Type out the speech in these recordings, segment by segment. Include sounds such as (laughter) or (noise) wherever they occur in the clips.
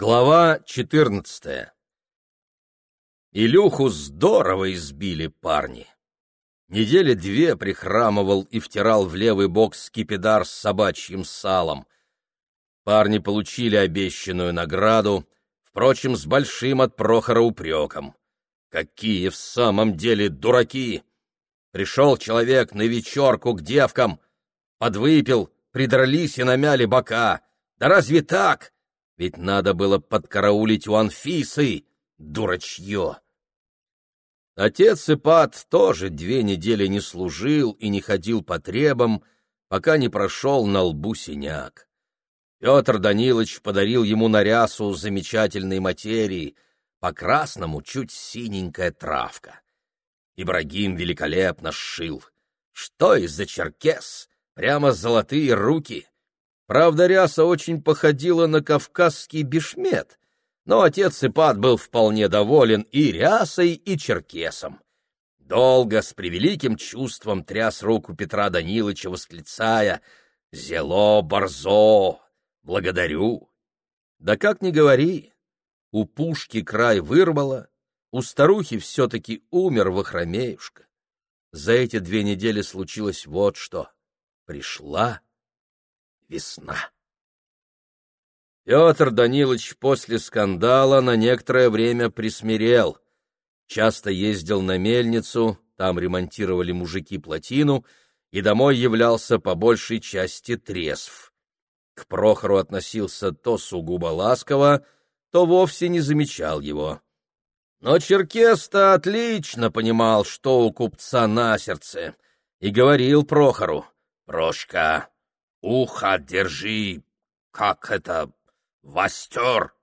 Глава четырнадцатая Илюху здорово избили парни. Недели две прихрамывал и втирал в левый бок скипидар с собачьим салом. Парни получили обещанную награду, впрочем, с большим от Прохора упреком. Какие в самом деле дураки! Пришел человек на вечерку к девкам, подвыпил, придрались и намяли бока. Да разве так? Ведь надо было подкараулить у Анфисы, дурачье. Отец Ипат тоже две недели не служил и не ходил по требам, пока не прошел на лбу синяк. Петр Данилович подарил ему на рясу замечательной материи, по-красному чуть синенькая травка. Ибрагим великолепно сшил. Что из-за черкес? Прямо золотые руки. Правда, ряса очень походила на кавказский бешмет, но отец Ипат был вполне доволен и рясой, и черкесом. Долго, с превеликим чувством тряс руку Петра Даниловича, восклицая «Зело, борзо! Благодарю!» Да как ни говори, у пушки край вырвало, у старухи все-таки умер Вахромеюшка. За эти две недели случилось вот что. Пришла весна. Петр Данилович после скандала на некоторое время присмирел. Часто ездил на мельницу, там ремонтировали мужики плотину, и домой являлся по большей части трезв. К Прохору относился то сугубо ласково, то вовсе не замечал его. Но Черкес-то отлично понимал, что у купца на сердце, и говорил Прохору, «Прошка, Ухо держи, как это, востер.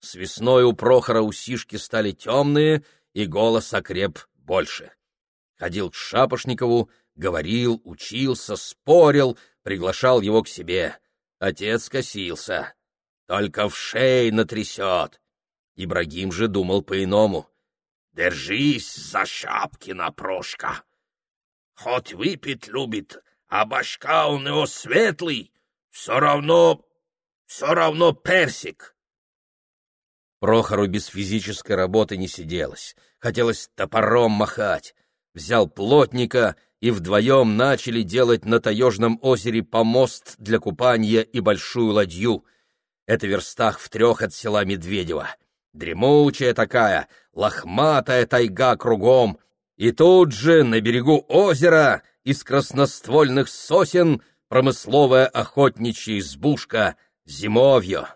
С весной у Прохора усишки стали темные, и голос окреп больше. Ходил к Шапошникову, говорил, учился, спорил, приглашал его к себе. Отец косился. Только в шее натрясет. Ибрагим же думал по-иному. «Держись за Шапкина, Прошка! Хоть выпить любит, а башка у него светлый, все равно, все равно персик. Прохору без физической работы не сиделось. Хотелось топором махать. Взял плотника, и вдвоем начали делать на Таежном озере помост для купания и большую ладью. Это верстах в трех от села Медведева. Дремучая такая, лохматая тайга кругом. И тут же, на берегу озера, из красноствольных сосен промысловая охотничья избушка зимовье.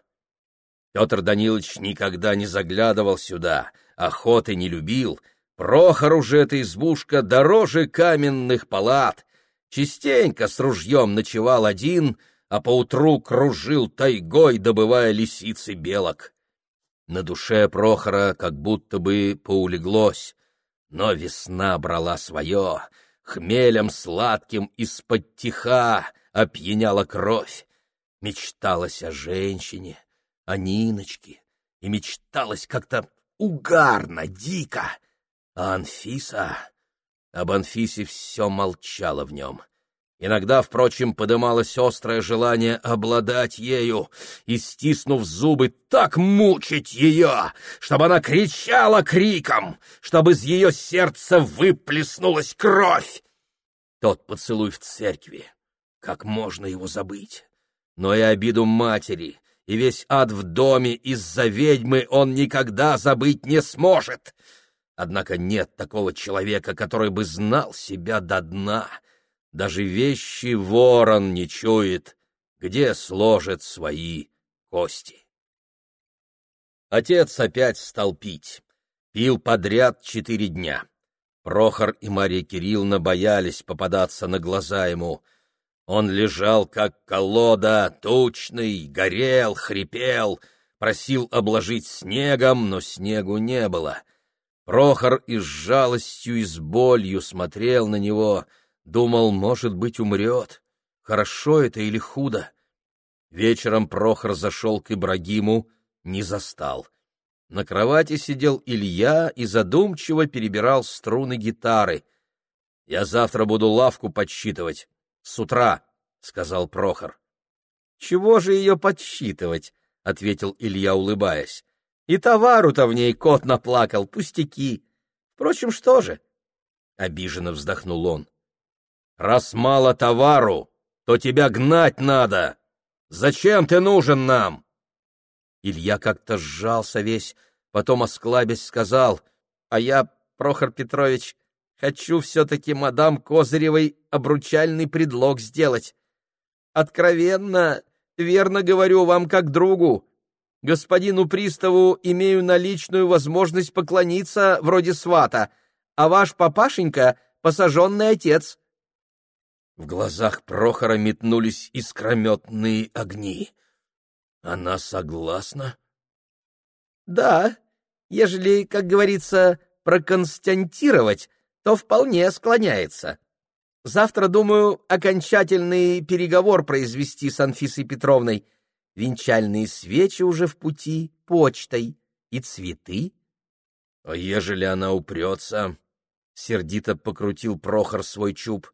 Петр Данилович никогда не заглядывал сюда, охоты не любил. Прохору же эта избушка дороже каменных палат. Частенько с ружьем ночевал один, а поутру кружил тайгой, добывая лисицы белок. На душе Прохора как будто бы поулеглось, но весна брала свое — хмелем сладким из-под тиха опьяняла кровь. Мечталось о женщине, о Ниночке, и мечталось как-то угарно, дико. А Анфиса... Об Анфисе все молчало в нем. Иногда, впрочем, подымалось острое желание обладать ею и, стиснув зубы, так мучить ее, чтобы она кричала криком, чтобы из ее сердца выплеснулась кровь. Тот поцелуй в церкви. Как можно его забыть? Но и обиду матери, и весь ад в доме из-за ведьмы он никогда забыть не сможет. Однако нет такого человека, который бы знал себя до дна — даже вещи ворон не чует, где сложит свои кости. Отец опять стал пить. Пил подряд четыре дня. Прохор и Мария Кирилловна боялись попадаться на глаза ему. Он лежал, как колода, тучный, горел, хрипел, просил обложить снегом, но снегу не было. Прохор и с жалостью, и с болью смотрел на него — Думал, может быть, умрет. Хорошо это или худо? Вечером Прохор зашел к Ибрагиму, не застал. На кровати сидел Илья и задумчиво перебирал струны гитары. — Я завтра буду лавку подсчитывать. С утра, — сказал Прохор. — Чего же ее подсчитывать? ответил Илья, улыбаясь. И товару-то в ней кот наплакал, пустяки. Впрочем, что же? Обиженно вздохнул он. Раз мало товару, то тебя гнать надо. Зачем ты нужен нам? Илья как-то сжался весь, потом, осклабясь, сказал, «А я, Прохор Петрович, хочу все-таки мадам Козыревой обручальный предлог сделать. Откровенно, верно говорю вам как другу, господину приставу имею наличную возможность поклониться вроде свата, а ваш папашенька — посаженный отец». В глазах Прохора метнулись искрометные огни. «Она согласна?» «Да, ежели, как говорится, проконстантировать, то вполне склоняется. Завтра, думаю, окончательный переговор произвести с Анфисой Петровной. Венчальные свечи уже в пути, почтой и цветы. — А ежели она упрется? — сердито покрутил Прохор свой чуб. —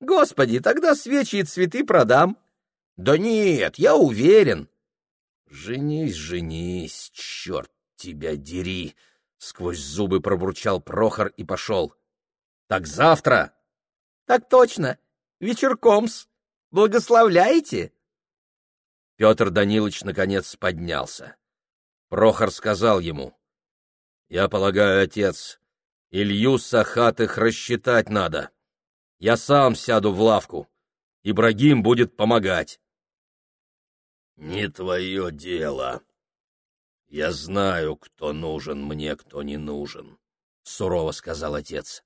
Господи, тогда свечи и цветы продам. — Да нет, я уверен. — Женись, женись, черт тебя дери! — сквозь зубы пробурчал Прохор и пошел. — Так завтра? — Так точно. Вечерком-с. Благословляете? Петр Данилович наконец поднялся. Прохор сказал ему, «Я полагаю, отец, Илью Сахатых рассчитать надо. Я сам сяду в лавку. Ибрагим будет помогать». «Не твое дело. Я знаю, кто нужен мне, кто не нужен», — сурово сказал отец.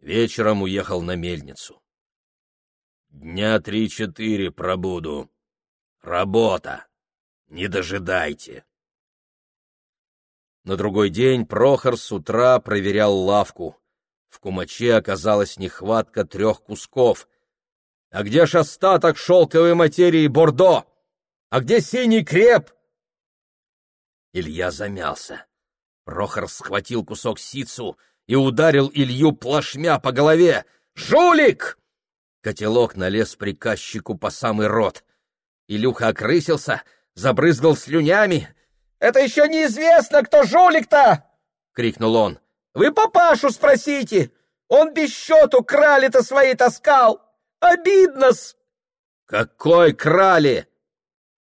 Вечером уехал на мельницу. «Дня три-четыре пробуду», Работа! Не дожидайте!» На другой день Прохор с утра проверял лавку. В кумаче оказалась нехватка трех кусков. «А где ж остаток шелковой материи Бордо? А где синий креп?» Илья замялся. Прохор схватил кусок сицу и ударил Илью плашмя по голове. «Жулик!» Котелок налез приказчику по самый рот. Илюха окрысился, забрызгал слюнями. «Это еще неизвестно, кто жулик-то!» — крикнул он. «Вы папашу спросите! Он без счету крали-то свои таскал! Обидно-с!» «Какой крали?»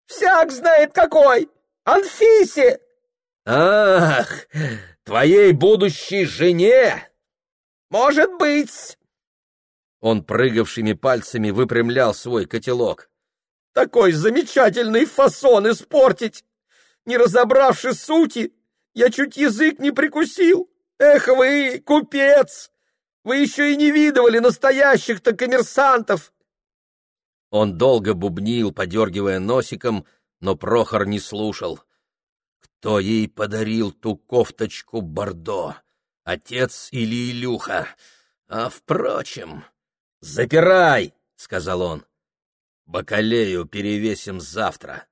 «Всяк знает какой! Анфисе!» «Ах, твоей будущей жене!» «Может быть!» Он прыгавшими пальцами выпрямлял свой котелок. Такой замечательный фасон испортить! Не разобравши сути, я чуть язык не прикусил. Эх вы, купец! Вы еще и не видывали настоящих-то коммерсантов!» Он долго бубнил, подергивая носиком, но Прохор не слушал. Кто ей подарил ту кофточку Бордо? Отец или Илюха? А, впрочем... «Запирай!» — сказал он. Бакалею перевесим завтра.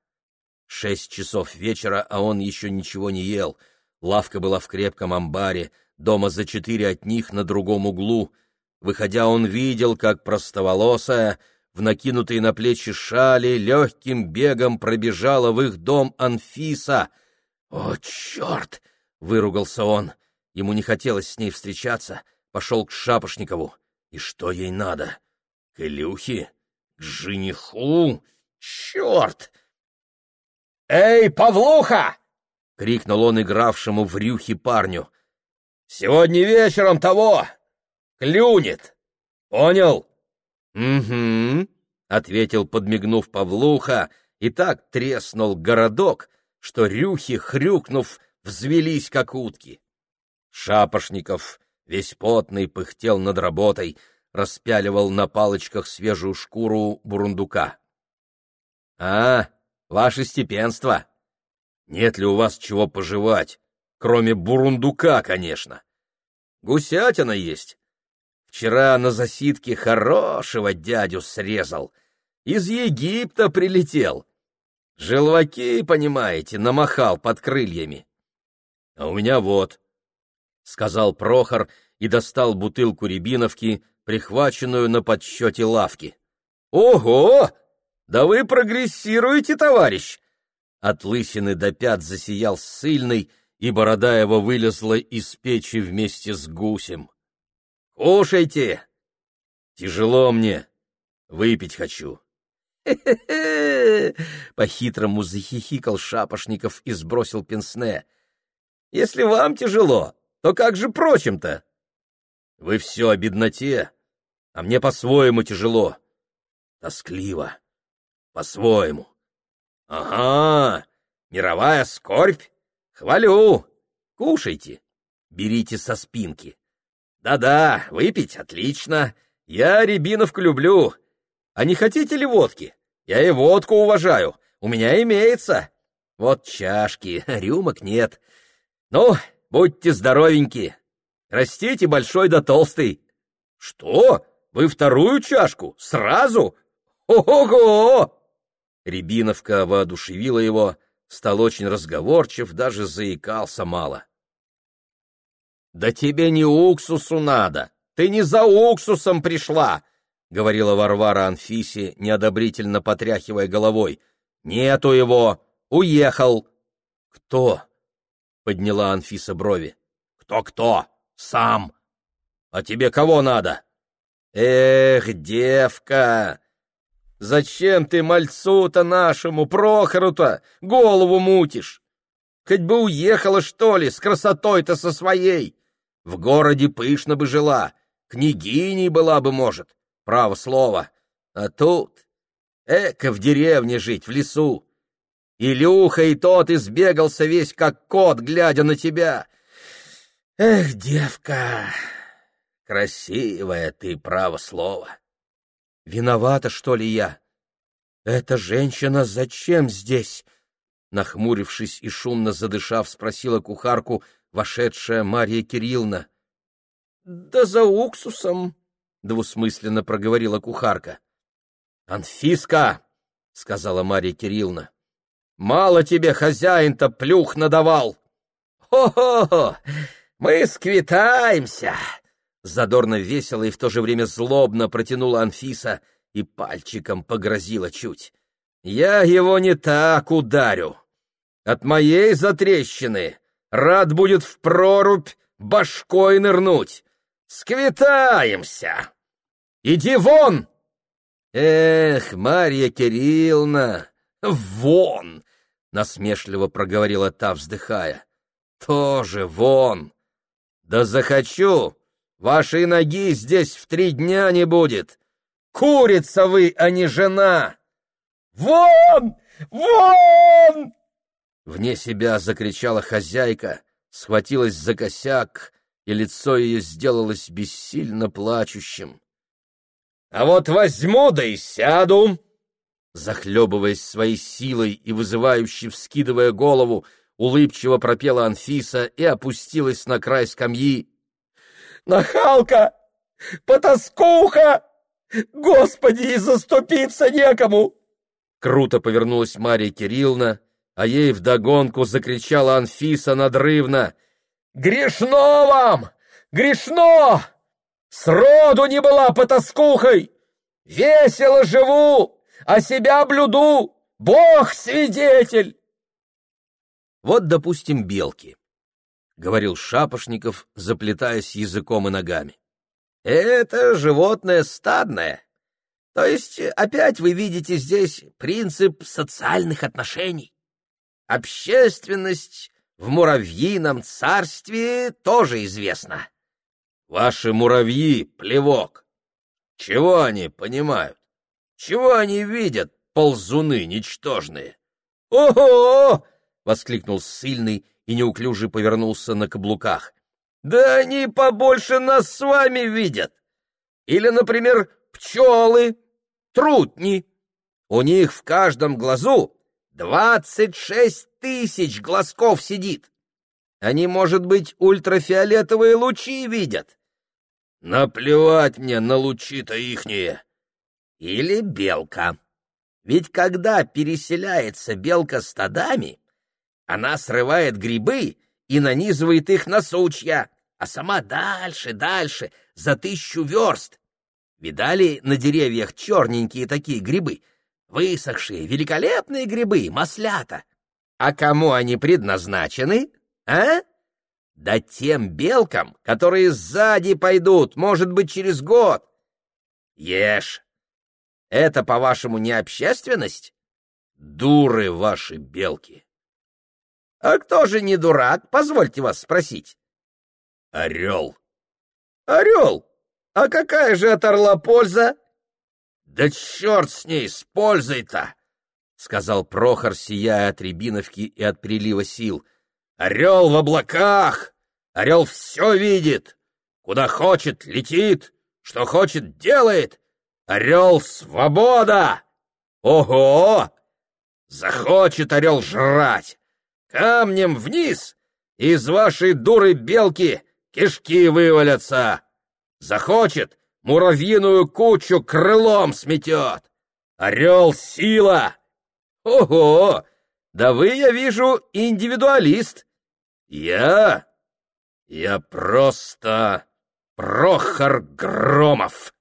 Шесть часов вечера, а он еще ничего не ел. Лавка была в крепком амбаре, дома за четыре от них на другом углу. Выходя, он видел, как простоволосая, в накинутой на плечи шали, легким бегом пробежала в их дом Анфиса. «О, черт!» — выругался он. Ему не хотелось с ней встречаться. Пошел к Шапошникову. И что ей надо? К Илюхе? К жениху? Черт! «Эй, Павлуха!» — крикнул он игравшему в рюхе парню. «Сегодня вечером того! Клюнет! Понял?» «Угу», — ответил, подмигнув Павлуха, и так треснул городок, что рюхи, хрюкнув, взвелись, как утки. Шапошников, весь потный, пыхтел над работой — распяливал на палочках свежую шкуру бурундука. — А, ваше степенство! Нет ли у вас чего пожевать, кроме бурундука, конечно? Гусятина есть. Вчера на засидке хорошего дядю срезал. Из Египта прилетел. Желваки, понимаете, намахал под крыльями. А у меня вот, — сказал Прохор и достал бутылку рябиновки, прихваченную на подсчете лавки. «Ого! Да вы прогрессируете, товарищ! От лысины до пят засиял ссыльный, и борода его вылезла из печи вместе с гусем. «Кушайте! Тяжело мне, выпить хочу». (laughs) По-хитрому захихикал Шапошников и сбросил пенсне. «Если вам тяжело, то как же прочим-то?» «Вы все о бедноте, а мне по-своему тяжело. Тоскливо. По-своему. Ага, мировая скорбь. Хвалю. Кушайте. Берите со спинки. Да-да, выпить отлично. Я рябиновку люблю. А не хотите ли водки? Я и водку уважаю. У меня имеется. Вот чашки, (laughs) рюмок нет. Ну, будьте здоровеньки. Растите большой да толстый. Что? Вы вторую чашку? Сразу? Ого! Рябиновка воодушевила его, стал очень разговорчив, даже заикался мало. «Да тебе не уксусу надо! Ты не за уксусом пришла!» — говорила Варвара Анфисе, неодобрительно потряхивая головой. «Нету его! Уехал!» «Кто?» — подняла Анфиса брови. «Кто-кто? Сам! А тебе кого надо?» «Эх, девка! Зачем ты мальцу-то нашему, Прохору-то, голову мутишь? Хоть бы уехала, что ли, с красотой-то со своей. В городе пышно бы жила, княгиней была бы, может, право слово. А тут, эко в деревне жить, в лесу. Илюха и тот избегался весь как кот, глядя на тебя. Эх, девка, красивая ты, право слово. Виновата, что ли, я? Эта женщина зачем здесь? Нахмурившись и шумно задышав, спросила кухарку вошедшая Марья Кирилловна. — Да за уксусом, — двусмысленно проговорила кухарка. — Анфиска, — сказала Марья Кирилловна, — мало тебе хозяин-то плюх надавал. Хо-хо, мы сквитаемся, Задорно весело и в то же время злобно протянула Анфиса и пальчиком погрозила чуть. «Я его не так ударю. От моей затрещины рад будет в прорубь башкой нырнуть. Сквитаемся! Иди вон!» «Эх, Марья Кирилловна, вон!» — насмешливо проговорила та, вздыхая. «Тоже вон! Да захочу, Вашей ноги здесь в три дня не будет. Курица вы, а не жена! Вон! Вон! Вне себя закричала хозяйка, схватилась за косяк, и лицо ее сделалось бессильно плачущим. — А вот возьму да и сяду! Захлебываясь своей силой и вызывающе вскидывая голову, улыбчиво пропела Анфиса и опустилась на край скамьи, Нахалка! Потаскуха! Господи, и заступиться некому!» Круто повернулась Марья Кирилловна, а ей вдогонку закричала Анфиса надрывно. «Грешно вам! Грешно! Сроду не была потаскухой! Весело живу, а себя блюду! Бог свидетель!» Вот, допустим, белки. — говорил Шапошников, заплетаясь языком и ногами. «Это животное стадное. То есть опять вы видите здесь принцип социальных отношений. Общественность в муравьином царстве тоже известна. Ваши муравьи — плевок. Чего они понимают? Чего они видят, ползуны ничтожные? «Ого!» — воскликнул сильный и неуклюже повернулся на каблуках. «Да они побольше нас с вами видят! Или, например, пчелы, трутни. У них в каждом глазу двадцать шесть тысяч глазков сидит. Они, может быть, ультрафиолетовые лучи видят. Наплевать мне на лучи-то ихние. Или белка. Ведь когда переселяется белка стадами, она срывает грибы и нанизывает их на сучья, а сама дальше, дальше, за тысячу верст. Видали на деревьях черненькие такие грибы? Высохшие, великолепные грибы, маслята. А кому они предназначены, а? Да тем белкам, которые сзади пойдут, может быть, через год. Ешь. Это, по-вашему, не общественность? Дуры ваши белки. А кто же не дурак, позвольте вас спросить? Орел. Орел? А какая же от орла польза? Да черт с ней, с пользой-то! сказал Прохор, сияя от рябиновки и от прилива сил. Орел в облаках! Орел все видит! Куда хочет, летит, что хочет, делает! Орел — свобода! Ого! Захочет орел жрать! Камнем вниз! Из вашей дуры белки кишки вывалятся! Захочет, муравьиную кучу крылом сметет! Орел — сила! Ого! Да вы, я вижу, индивидуалист. Я? Я просто Прохор Громов.